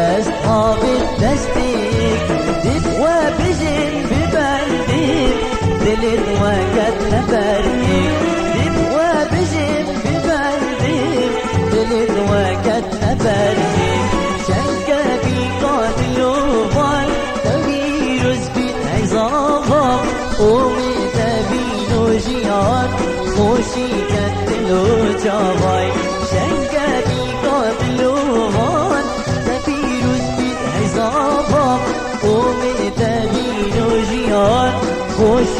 و دست ها دستیک دید و بجن ببندیم دلت و قد نبردیم دید و بجن ببندیم دلت و قد نبردیم شنکه بی قاتل و بال تغییرز بی عظامم امید oi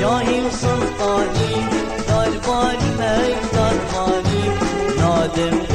جاهي وسلطاني تاج بالي ما نادم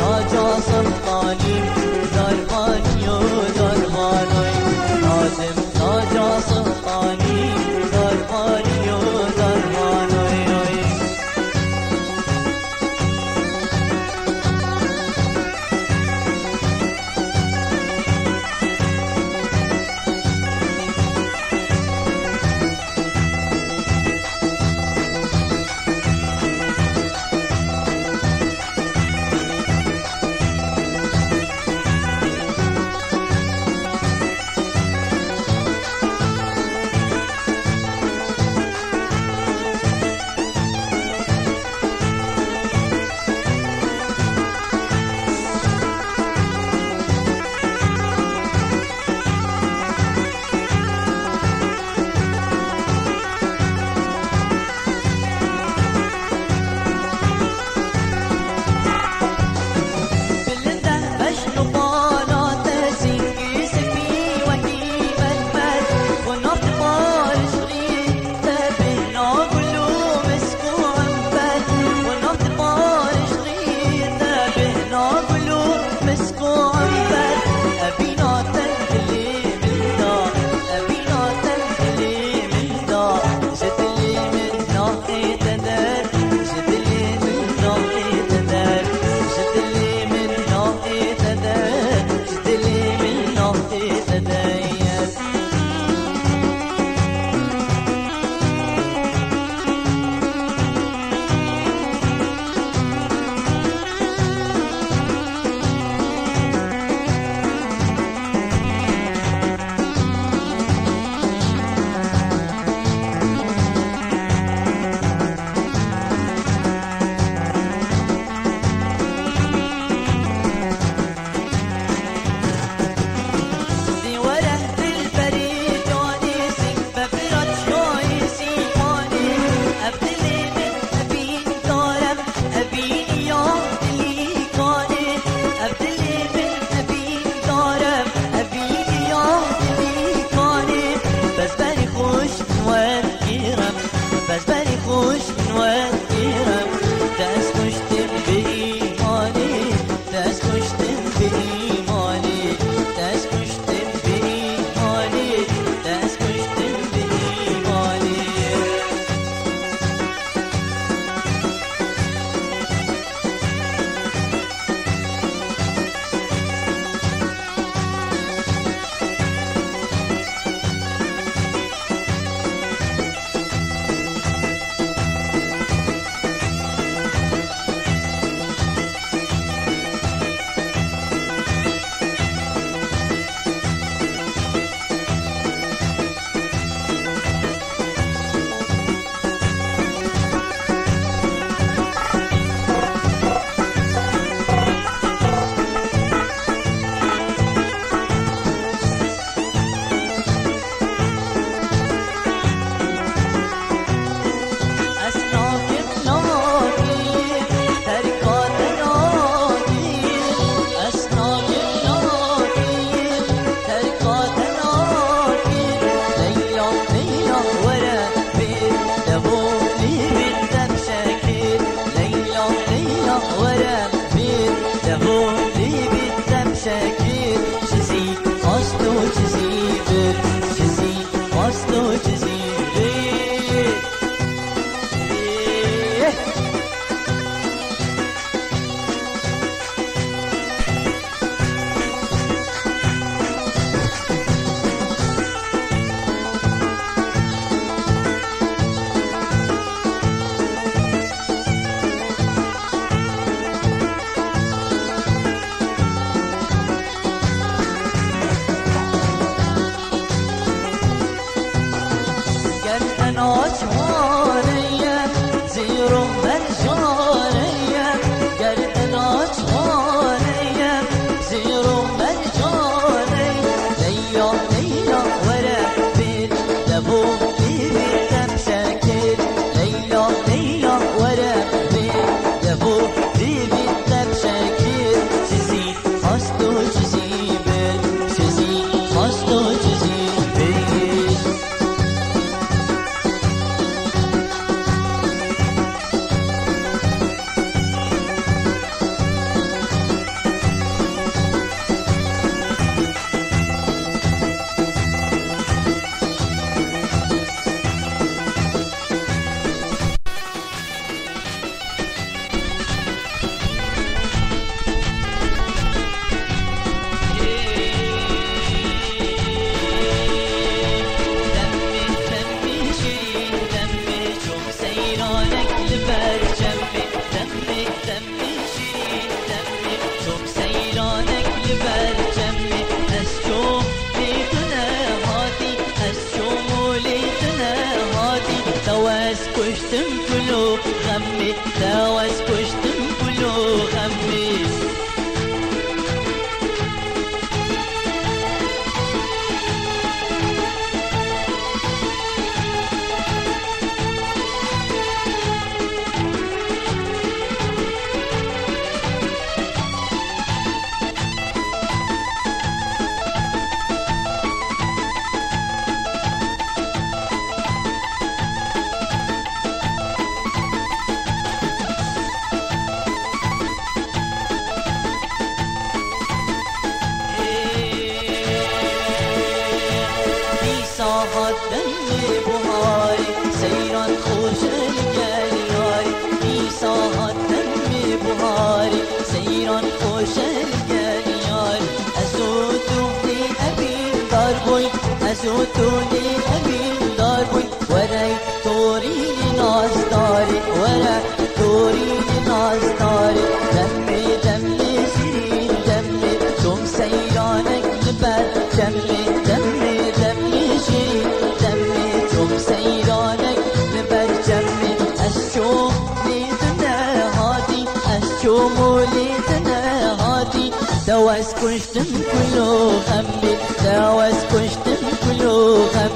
داوس كشتم كله غمي داوس كشتم كله غمي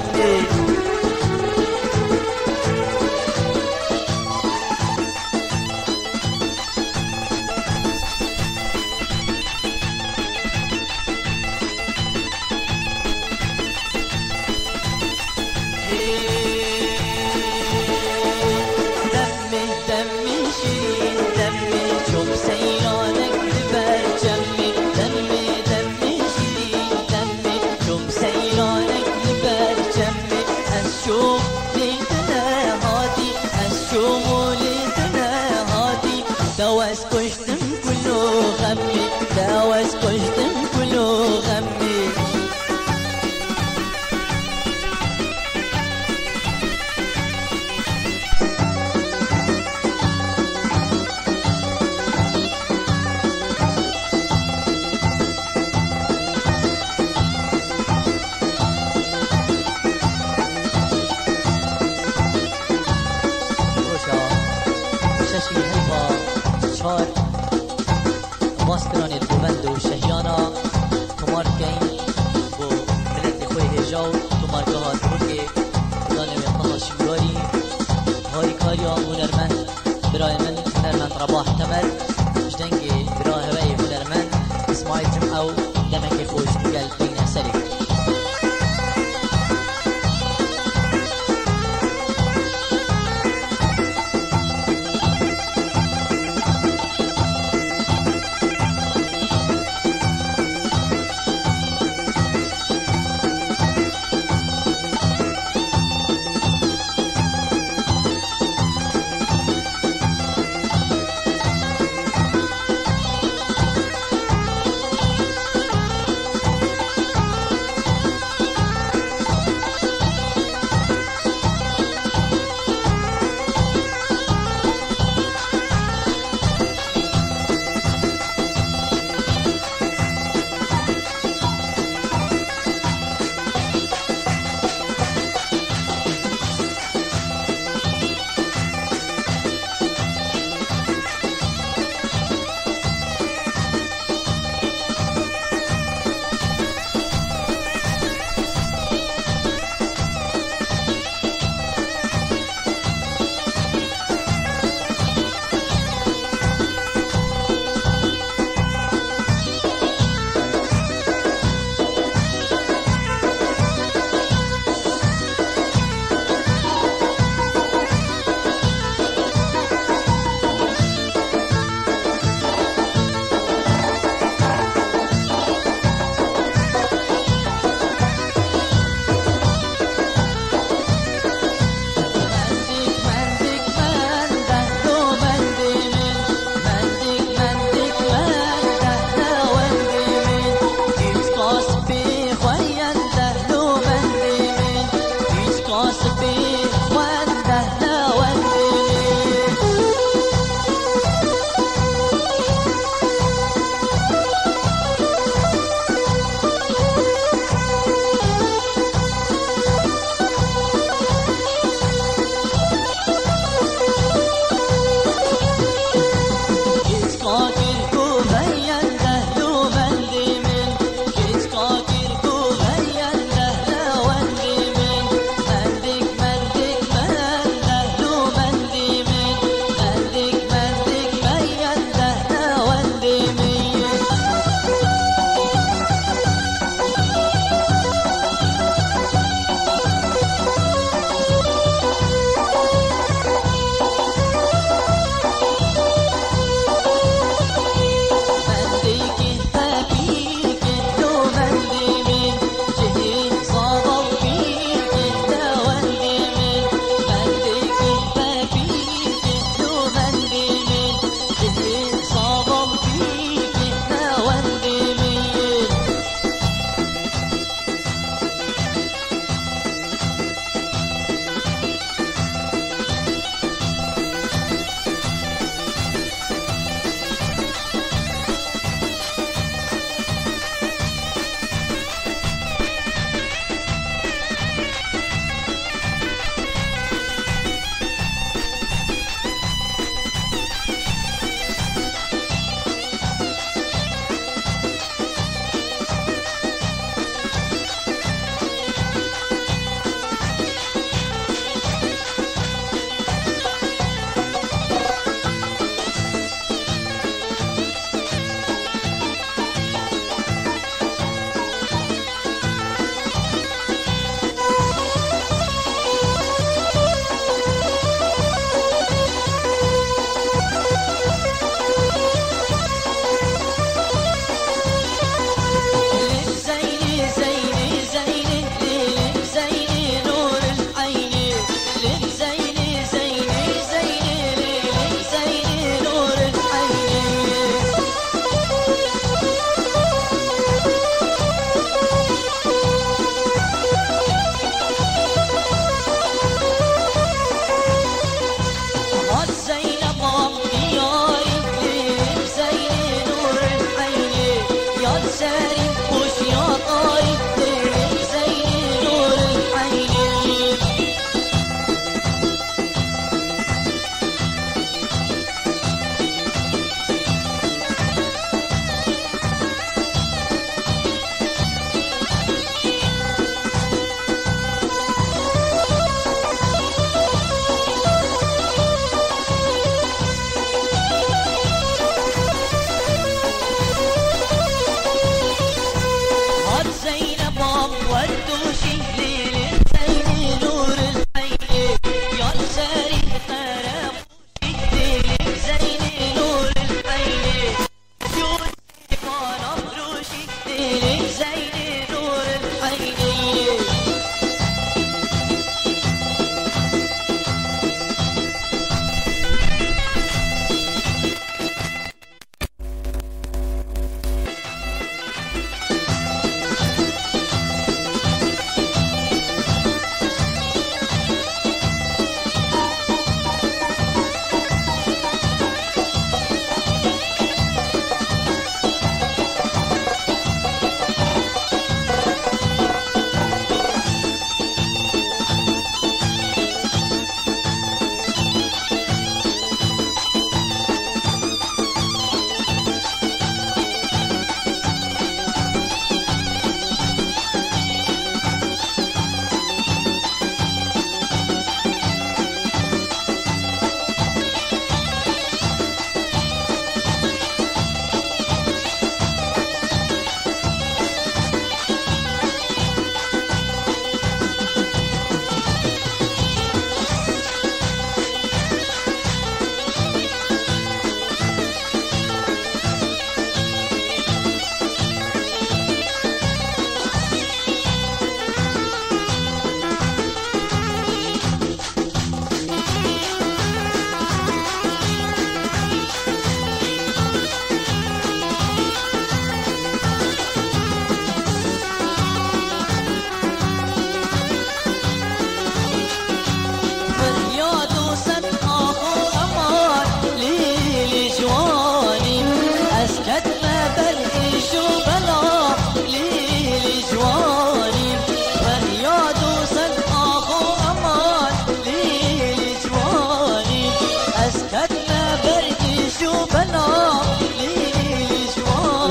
जाओ तो मार्ग हाथ के खुदा ने हमें हमेशा शिवरी हरी खारी और हुनर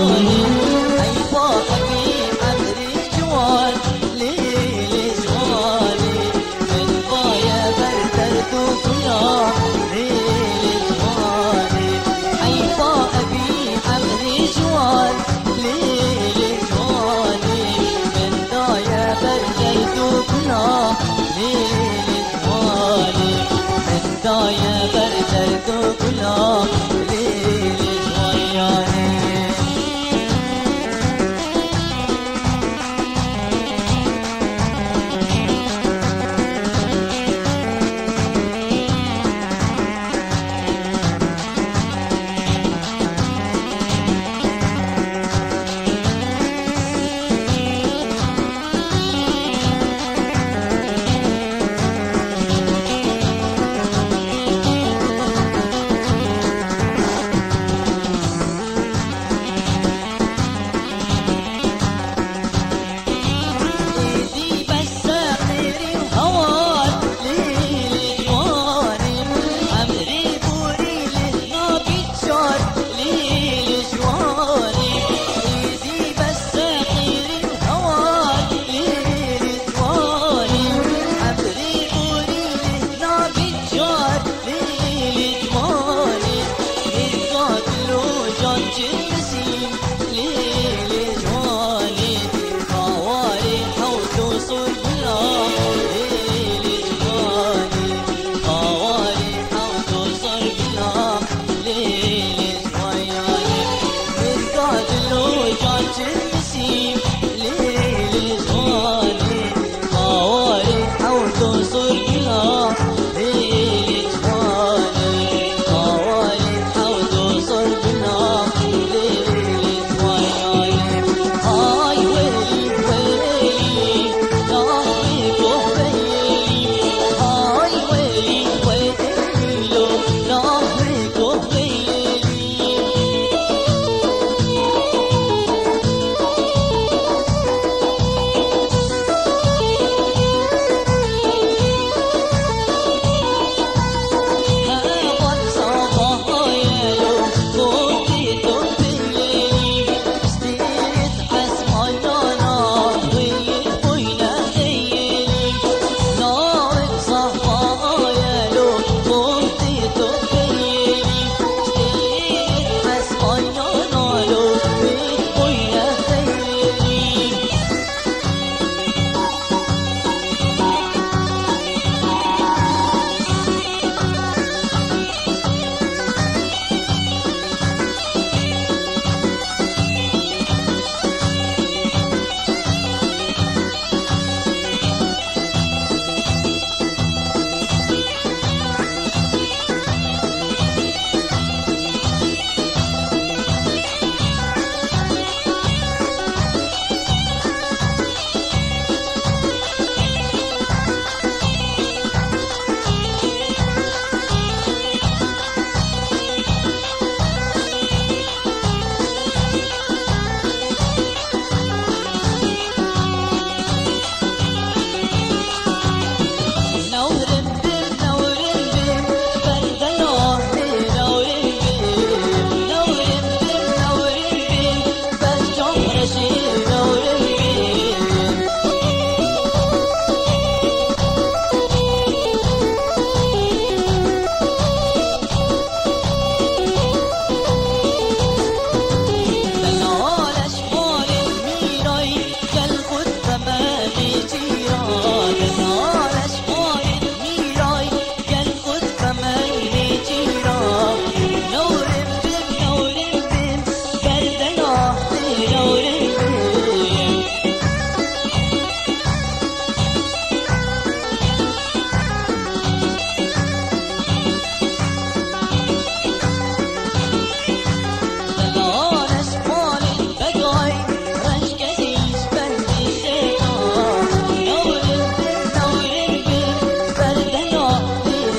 Oh.